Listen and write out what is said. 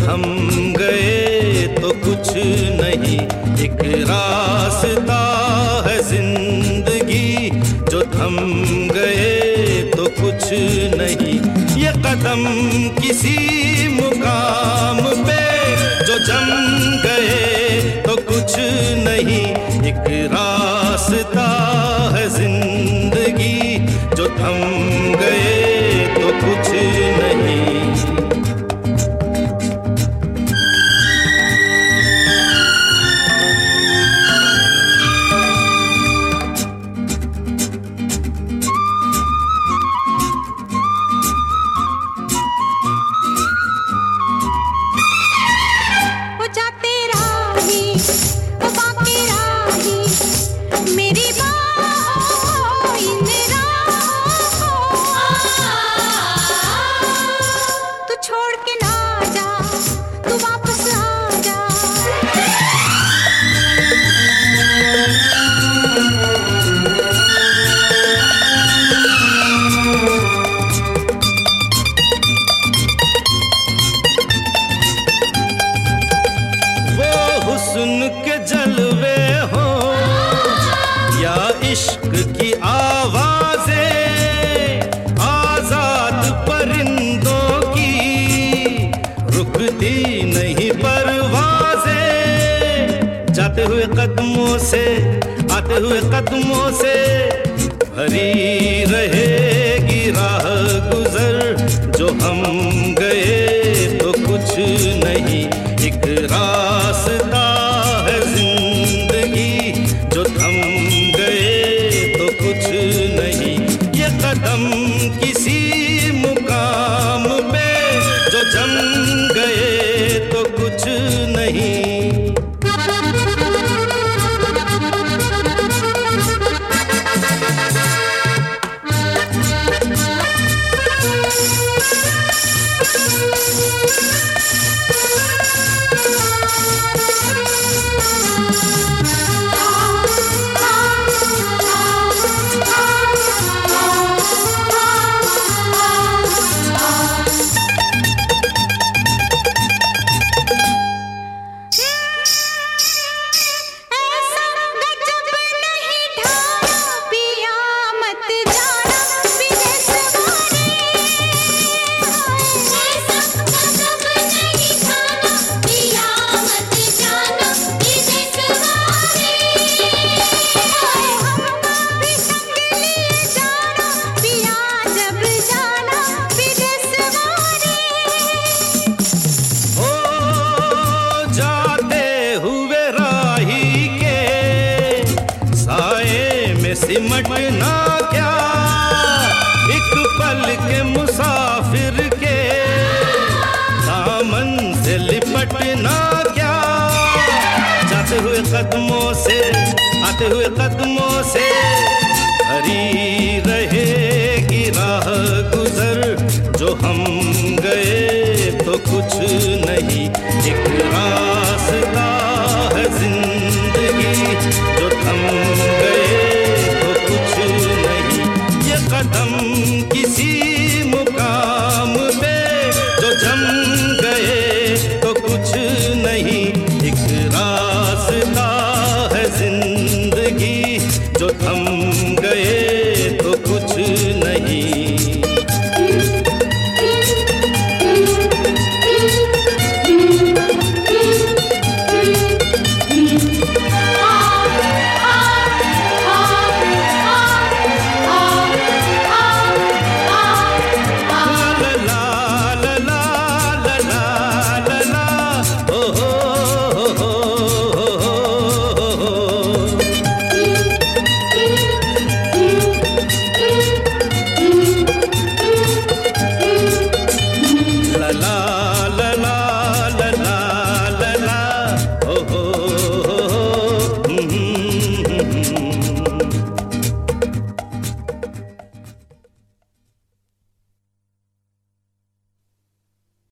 थम गए कुछ नहीं। एक रास्ता है ज़िंदगी। जो थम गए तो कुछ नहीं। ये कदम किसी मुकाम पे। जो जम गए तो कुछ नहीं। एक रास्ता है ज़िंदगी। जो थम गए तो कुछ कदमों से, आते हुए कदमों से, भरी रहेगी राह गुजर। जो हम गए तो कुछ नहीं, एक रास्ता है ज़िंदगी। जो थम गए तो कुछ नहीं, ये कदम किसी सिमटना क्या? एक पल के मुसाफिर के। दामन से लिपटना क्या? जाते हुए कदमों से, आते हुए कदमों से। हरी रहेगी राह गुजर, जो हम गए तो कुछ नहीं। एक रास्ता है ज़िंदगी, जो थम love.